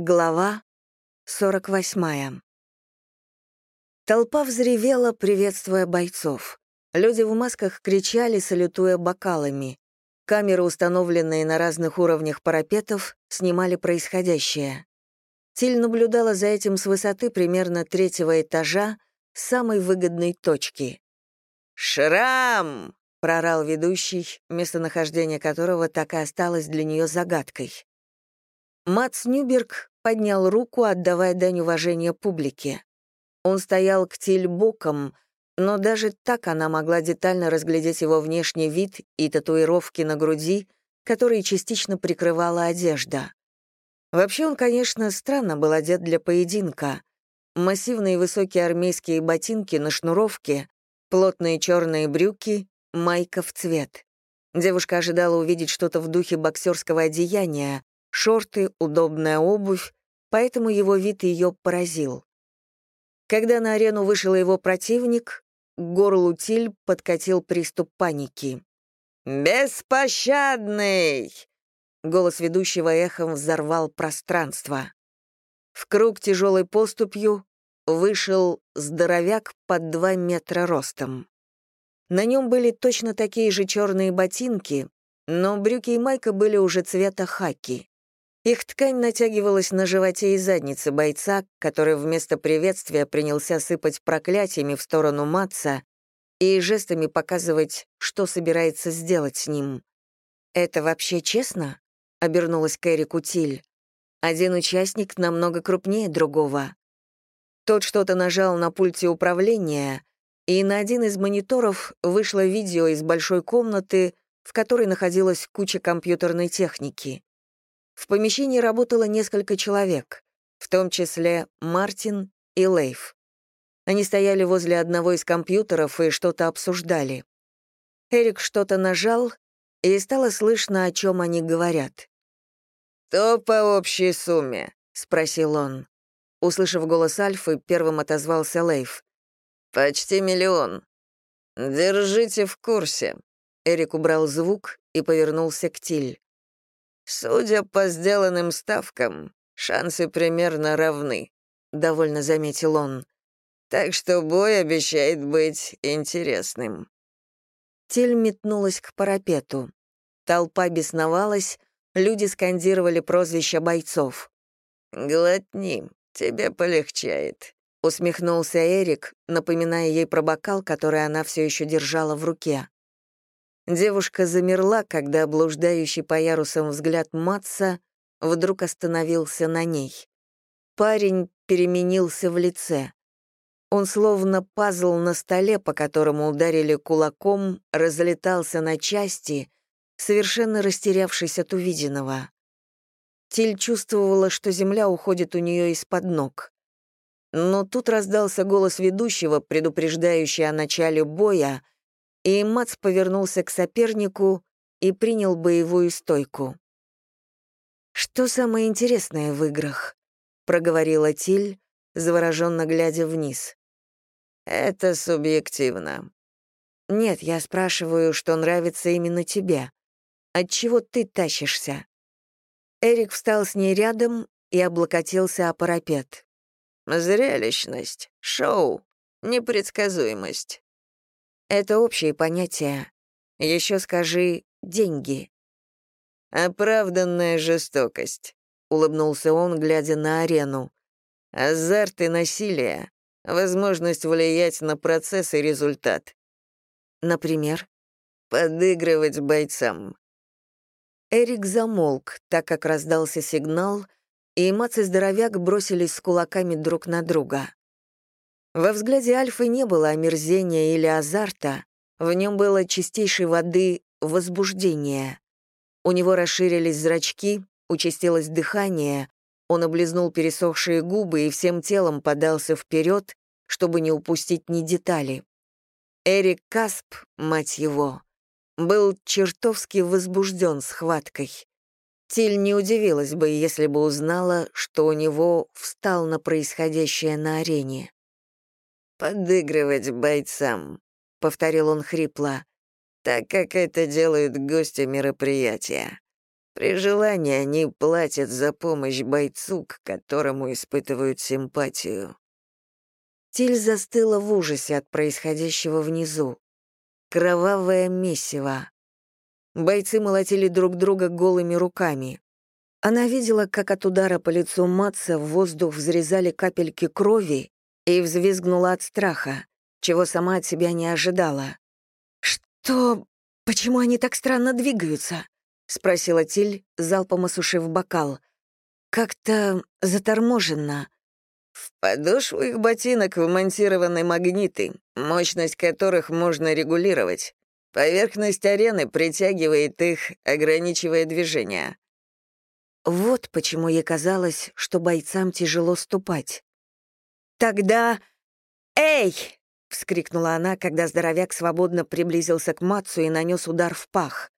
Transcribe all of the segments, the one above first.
Глава 48. Толпа взревела, приветствуя бойцов. Люди в масках кричали, салютуя бокалами. Камеры, установленные на разных уровнях парапетов, снимали происходящее. Тиль наблюдала за этим с высоты примерно третьего этажа, самой выгодной точки. «Шрам!» — прорал ведущий, местонахождение которого так и осталось для нее загадкой. Мац Нюберг поднял руку, отдавая дань уважения публике. Он стоял к Тиль боком, но даже так она могла детально разглядеть его внешний вид и татуировки на груди, которые частично прикрывала одежда. Вообще он, конечно, странно был одет для поединка. Массивные высокие армейские ботинки на шнуровке, плотные черные брюки, майка в цвет. Девушка ожидала увидеть что-то в духе боксерского одеяния, шорты, удобная обувь, поэтому его вид ее поразил. Когда на арену вышел его противник, к горлу Тиль подкатил приступ паники. «Беспощадный!» Голос ведущего эхом взорвал пространство. В круг тяжелой поступью вышел здоровяк под два метра ростом. На нем были точно такие же черные ботинки, но брюки и майка были уже цвета хаки. Их ткань натягивалась на животе и заднице бойца, который вместо приветствия принялся сыпать проклятиями в сторону Матца и жестами показывать, что собирается сделать с ним. «Это вообще честно?» — обернулась Кэрри Кутиль. «Один участник намного крупнее другого». Тот что-то нажал на пульте управления, и на один из мониторов вышло видео из большой комнаты, в которой находилась куча компьютерной техники. В помещении работало несколько человек, в том числе Мартин и Лейф. Они стояли возле одного из компьютеров и что-то обсуждали. Эрик что-то нажал, и стало слышно, о чем они говорят. «То по общей сумме?» — спросил он. Услышав голос Альфы, первым отозвался Лейф. «Почти миллион. Держите в курсе». Эрик убрал звук и повернулся к Тиль. «Судя по сделанным ставкам, шансы примерно равны», — довольно заметил он. «Так что бой обещает быть интересным». Тель метнулась к парапету. Толпа бесновалась, люди скандировали прозвища бойцов. «Глотни, тебе полегчает», — усмехнулся Эрик, напоминая ей про бокал, который она все еще держала в руке. Девушка замерла, когда блуждающий по ярусам взгляд Матса вдруг остановился на ней. Парень переменился в лице. Он словно пазл на столе, по которому ударили кулаком, разлетался на части, совершенно растерявшись от увиденного. Тиль чувствовала, что земля уходит у нее из-под ног. Но тут раздался голос ведущего, предупреждающий о начале боя, и Мац повернулся к сопернику и принял боевую стойку. «Что самое интересное в играх?» — проговорила Тиль, завороженно глядя вниз. «Это субъективно». «Нет, я спрашиваю, что нравится именно тебе. От чего ты тащишься?» Эрик встал с ней рядом и облокотился о парапет. «Зрелищность, шоу, непредсказуемость. Это общие понятия. Еще скажи «деньги». «Оправданная жестокость», — улыбнулся он, глядя на арену. «Азарт и насилие, возможность влиять на процесс и результат». «Например?» «Подыгрывать бойцам». Эрик замолк, так как раздался сигнал, и Мац и Здоровяк бросились с кулаками друг на друга. Во взгляде Альфы не было омерзения или азарта, в нем было чистейшей воды возбуждение. У него расширились зрачки, участилось дыхание, он облизнул пересохшие губы и всем телом подался вперед, чтобы не упустить ни детали. Эрик Касп, мать его, был чертовски возбужден схваткой. Тиль не удивилась бы, если бы узнала, что у него встал на происходящее на арене. «Подыгрывать бойцам», — повторил он хрипло, «так как это делают гости мероприятия. При желании они платят за помощь бойцу, к которому испытывают симпатию. Тиль застыла в ужасе от происходящего внизу. Кровавое месиво. Бойцы молотили друг друга голыми руками. Она видела, как от удара по лицу Матса в воздух взрезали капельки крови и взвизгнула от страха, чего сама от себя не ожидала. «Что? Почему они так странно двигаются?» — спросила Тиль, залпом осушив бокал. «Как-то заторможенно». В подошву их ботинок вмонтированы магниты, мощность которых можно регулировать. Поверхность арены притягивает их, ограничивая движение. Вот почему ей казалось, что бойцам тяжело ступать. «Тогда... Эй!» — вскрикнула она, когда здоровяк свободно приблизился к Мацу и нанес удар в пах.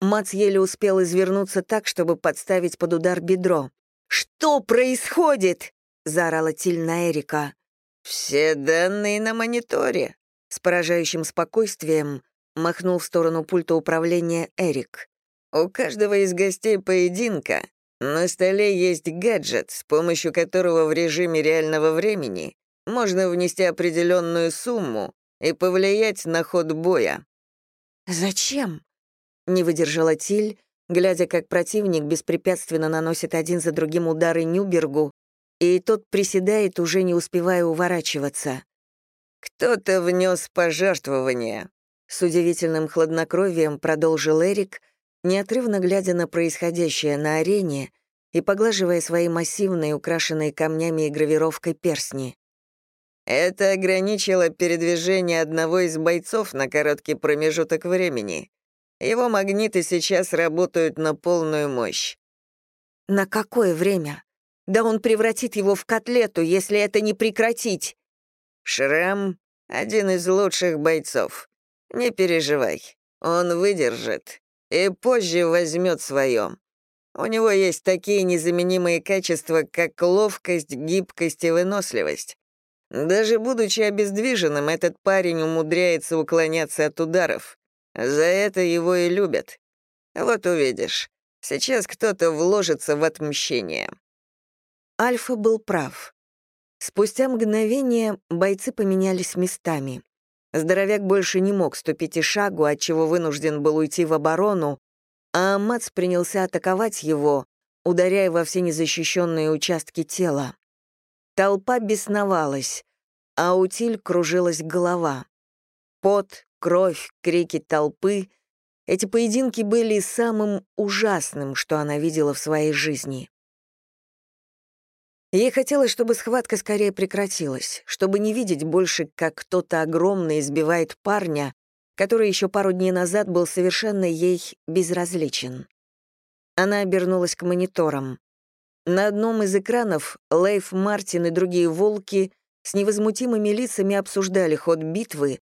Мац еле успел извернуться так, чтобы подставить под удар бедро. «Что происходит?» — заорала Тиль на Эрика. «Все данные на мониторе», — с поражающим спокойствием махнул в сторону пульта управления Эрик. «У каждого из гостей поединка на столе есть гаджет, с помощью которого в режиме реального времени можно внести определенную сумму и повлиять на ход боя». «Зачем?» — не выдержала Тиль, глядя, как противник беспрепятственно наносит один за другим удары Нюбергу, и тот приседает, уже не успевая уворачиваться. «Кто-то внес пожертвование», — с удивительным хладнокровием продолжил Эрик, неотрывно глядя на происходящее на арене и поглаживая свои массивные, украшенные камнями и гравировкой перстни. Это ограничило передвижение одного из бойцов на короткий промежуток времени. Его магниты сейчас работают на полную мощь. На какое время? Да он превратит его в котлету, если это не прекратить. Шрам — один из лучших бойцов. Не переживай, он выдержит и позже возьмет свое. У него есть такие незаменимые качества, как ловкость, гибкость и выносливость. Даже будучи обездвиженным, этот парень умудряется уклоняться от ударов. За это его и любят. Вот увидишь, сейчас кто-то вложится в отмщение. Альфа был прав. Спустя мгновение бойцы поменялись местами. Здоровяк больше не мог ступить и шагу, отчего вынужден был уйти в оборону, а Мац принялся атаковать его, ударяя во все незащищенные участки тела. Толпа бесновалась, а у Тиль кружилась голова. Пот, кровь, крики толпы — эти поединки были самым ужасным, что она видела в своей жизни. Ей хотелось, чтобы схватка скорее прекратилась, чтобы не видеть больше, как кто-то огромный избивает парня, который еще пару дней назад был совершенно ей безразличен. Она обернулась к мониторам. На одном из экранов Лейф Мартин и другие волки с невозмутимыми лицами обсуждали ход битвы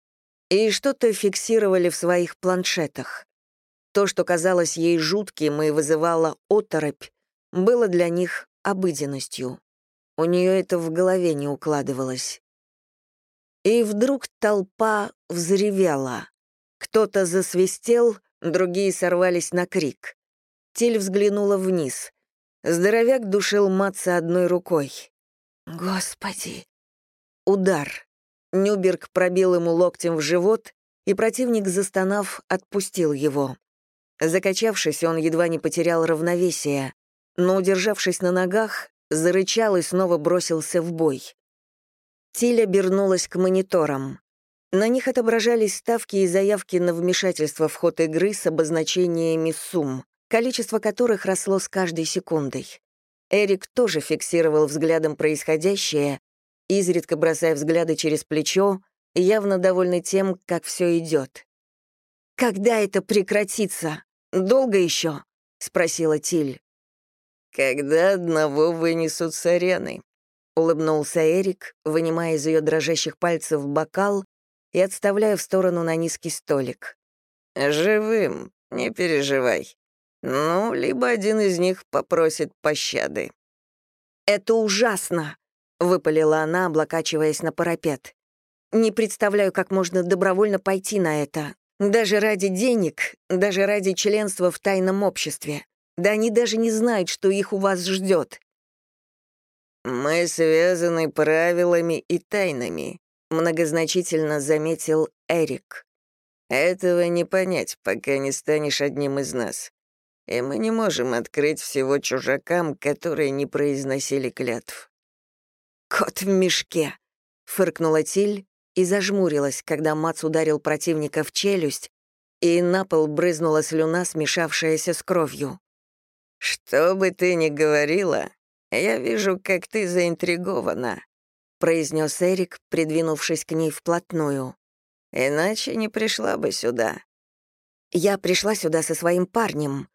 и что-то фиксировали в своих планшетах. То, что казалось ей жутким и вызывало оторопь, было для них обыденностью. У нее это в голове не укладывалось. И вдруг толпа взревела. Кто-то засвистел, другие сорвались на крик. Тиль взглянула вниз. Здоровяк душил Матца одной рукой. «Господи!» Удар. Нюберг пробил ему локтем в живот, и противник, застонав, отпустил его. Закачавшись, он едва не потерял равновесие, но, удержавшись на ногах, зарычал и снова бросился в бой. Тиль обернулась к мониторам. На них отображались ставки и заявки на вмешательство в ход игры с обозначениями сумм, количество которых росло с каждой секундой. Эрик тоже фиксировал взглядом происходящее, изредка бросая взгляды через плечо, явно довольный тем, как все идет. «Когда это прекратится? Долго еще?» — спросила Тиль. «Когда одного вынесут с арены», — улыбнулся Эрик, вынимая из ее дрожащих пальцев бокал и отставляя в сторону на низкий столик. «Живым, не переживай. Ну, либо один из них попросит пощады». «Это ужасно!» — выпалила она, облокачиваясь на парапет. «Не представляю, как можно добровольно пойти на это. Даже ради денег, даже ради членства в тайном обществе. Да они даже не знают, что их у вас ждет. «Мы связаны правилами и тайнами», — многозначительно заметил Эрик. «Этого не понять, пока не станешь одним из нас. И мы не можем открыть всего чужакам, которые не произносили клятв». «Кот в мешке», — фыркнула Тиль и зажмурилась, когда Мац ударил противника в челюсть, и на пол брызнула слюна, смешавшаяся с кровью. «Что бы ты ни говорила, «Я вижу, как ты заинтригована», — произнес Эрик, придвинувшись к ней вплотную. «Иначе не пришла бы сюда». «Я пришла сюда со своим парнем,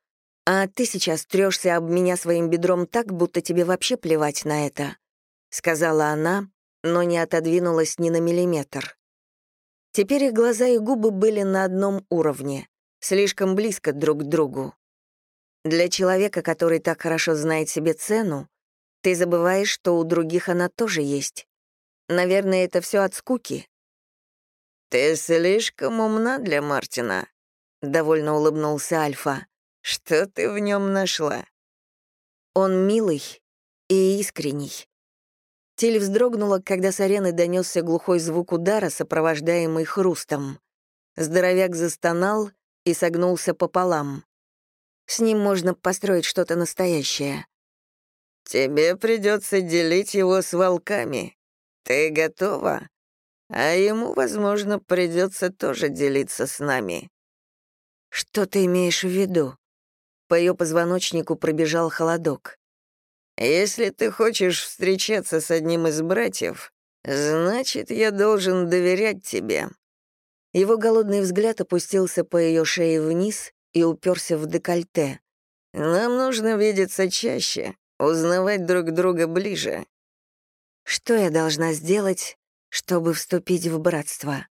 а ты сейчас трёшься об меня своим бедром так, будто тебе вообще плевать на это», — сказала она, но не отодвинулась ни на миллиметр. Теперь их глаза и губы были на одном уровне, слишком близко друг к другу. Для человека, который так хорошо знает себе цену, ты забываешь, что у других она тоже есть. Наверное, это все от скуки». «Ты слишком умна для Мартина», — довольно улыбнулся Альфа. «Что ты в нем нашла?» «Он милый и искренний». Тиль вздрогнула, когда с арены донесся глухой звук удара, сопровождаемый хрустом. Здоровяк застонал и согнулся пополам. С ним можно построить что-то настоящее. Тебе придется делить его с волками. Ты готова? А ему, возможно, придется тоже делиться с нами». «Что ты имеешь в виду?» По ее позвоночнику пробежал холодок. «Если ты хочешь встречаться с одним из братьев, значит, я должен доверять тебе». Его голодный взгляд опустился по ее шее вниз и уперся в декольте. «Нам нужно видеться чаще узнавать друг друга ближе. Что я должна сделать, чтобы вступить в братство?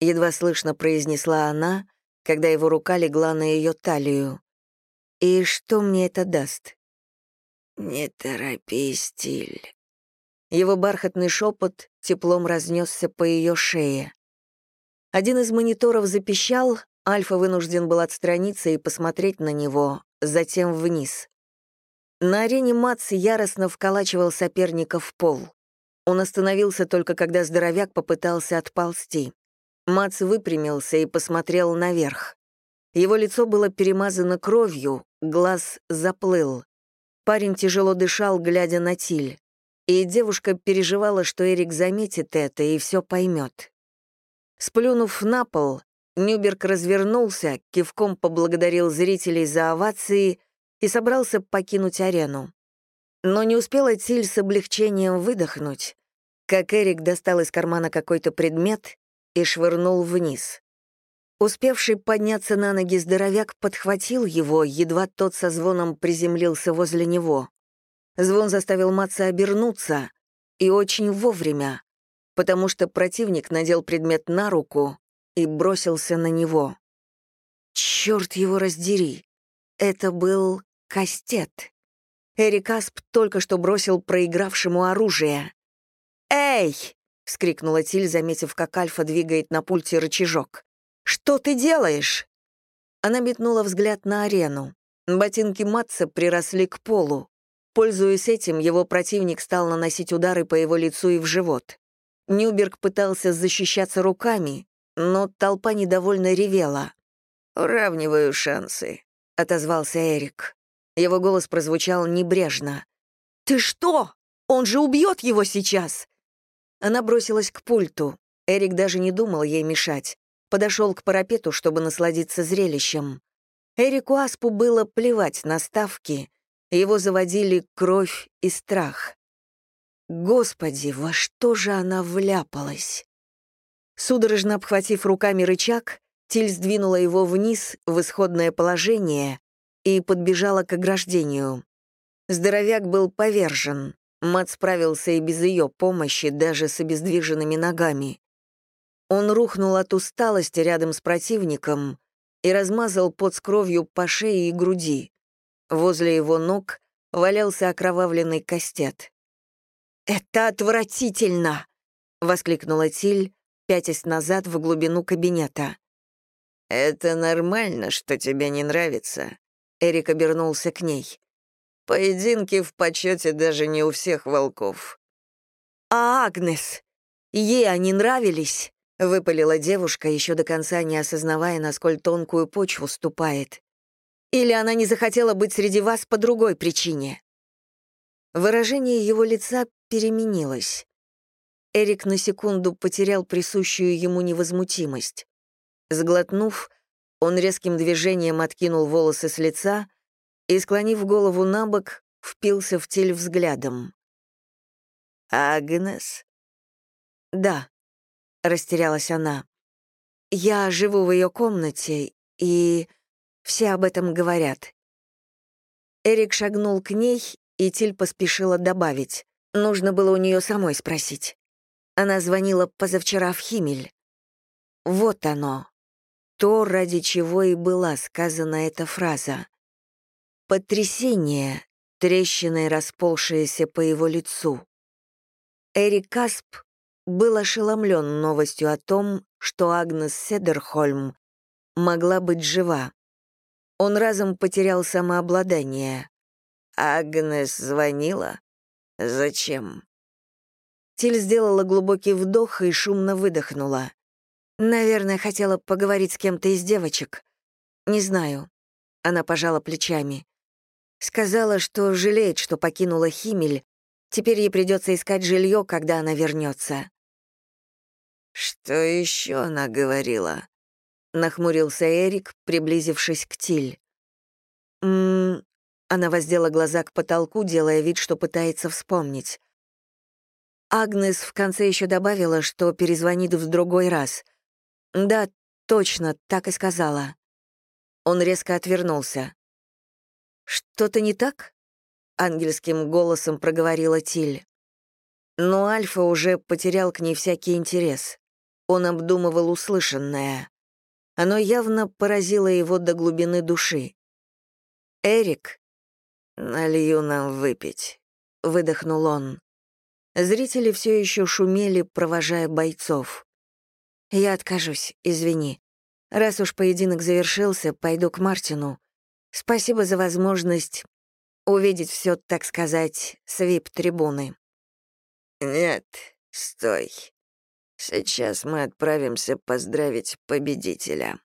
Едва слышно произнесла она, когда его рука легла на ее талию. И что мне это даст? Не торопись, стиль. Его бархатный шепот теплом разнесся по ее шее. Один из мониторов запищал, Альфа вынужден был отстраниться и посмотреть на него, затем вниз. На арене Матс яростно вколачивал соперника в пол. Он остановился только когда здоровяк попытался отползти. Мац выпрямился и посмотрел наверх. Его лицо было перемазано кровью, глаз заплыл. Парень тяжело дышал, глядя на Тиль. И девушка переживала, что Эрик заметит это и все поймет. Сплюнув на пол, Нюберг развернулся, кивком поблагодарил зрителей за овации и собрался покинуть арену. Но не успела Тиль с облегчением выдохнуть, как Эрик достал из кармана какой-то предмет и швырнул вниз. Успевший подняться на ноги здоровяк подхватил его, едва тот со звоном приземлился возле него. Звон заставил Матца обернуться, и очень вовремя, потому что противник надел предмет на руку и бросился на него. Черт его раздери! Это был Кастет. Эрик Асп только что бросил проигравшему оружие. «Эй!» — вскрикнула Тиль, заметив, как Альфа двигает на пульте рычажок. «Что ты делаешь?» Она метнула взгляд на арену. Ботинки Матца приросли к полу. Пользуясь этим, его противник стал наносить удары по его лицу и в живот. Нюберг пытался защищаться руками, но толпа недовольно ревела. «Уравниваю шансы», — отозвался Эрик. Его голос прозвучал небрежно. «Ты что? Он же убьет его сейчас!» Она бросилась к пульту. Эрик даже не думал ей мешать. Подошел к парапету, чтобы насладиться зрелищем. Эрику Аспу было плевать на ставки. Его заводили кровь и страх. Господи, во что же она вляпалась? Судорожно обхватив руками рычаг, Тиль сдвинула его вниз в исходное положение и подбежала к ограждению. Здоровяк был повержен. Мат справился и без ее помощи, даже с обездвиженными ногами. Он рухнул от усталости рядом с противником и размазал пот с кровью по шее и груди. Возле его ног валялся окровавленный костет. «Это отвратительно!» — воскликнула Тиль, пятясь назад в глубину кабинета. «Это нормально, что тебе не нравится. Эрик обернулся к ней. «Поединки в почете даже не у всех волков». «А Агнес? Ей они нравились?» — выпалила девушка, еще до конца не осознавая, насколько тонкую почву ступает. «Или она не захотела быть среди вас по другой причине?» Выражение его лица переменилось. Эрик на секунду потерял присущую ему невозмутимость. Сглотнув, он резким движением откинул волосы с лица и, склонив голову на бок, впился в тель взглядом. «Агнес?» «Да», — растерялась она. «Я живу в ее комнате, и все об этом говорят». Эрик шагнул к ней, и Тиль поспешила добавить. Нужно было у нее самой спросить. Она звонила позавчера в Химель. Вот оно, то, ради чего и была сказана эта фраза. Потрясение, трещиной расползшееся по его лицу. Эрик Касп был ошеломлен новостью о том, что Агнес Седерхольм могла быть жива. Он разом потерял самообладание. «Агнес звонила? Зачем?» Тиль сделала глубокий вдох и шумно выдохнула. Наверное, хотела поговорить с кем-то из девочек. Не знаю. Она пожала плечами. Сказала, что жалеет, что покинула Химель. Теперь ей придется искать жилье, когда она вернется. «Что еще она говорила?» — нахмурился Эрик, приблизившись к Тиль. «М-м-м...» Она воздела глаза к потолку, делая вид, что пытается вспомнить. Агнес в конце еще добавила, что перезвонит в другой раз — «Да, точно, так и сказала». Он резко отвернулся. «Что-то не так?» — ангельским голосом проговорила Тиль. Но Альфа уже потерял к ней всякий интерес. Он обдумывал услышанное. Оно явно поразило его до глубины души. «Эрик?» «Налью нам выпить», — выдохнул он. Зрители все еще шумели, провожая бойцов. «Я откажусь, извини. Раз уж поединок завершился, пойду к Мартину. Спасибо за возможность увидеть все, так сказать, с вип-трибуны». «Нет, стой. Сейчас мы отправимся поздравить победителя».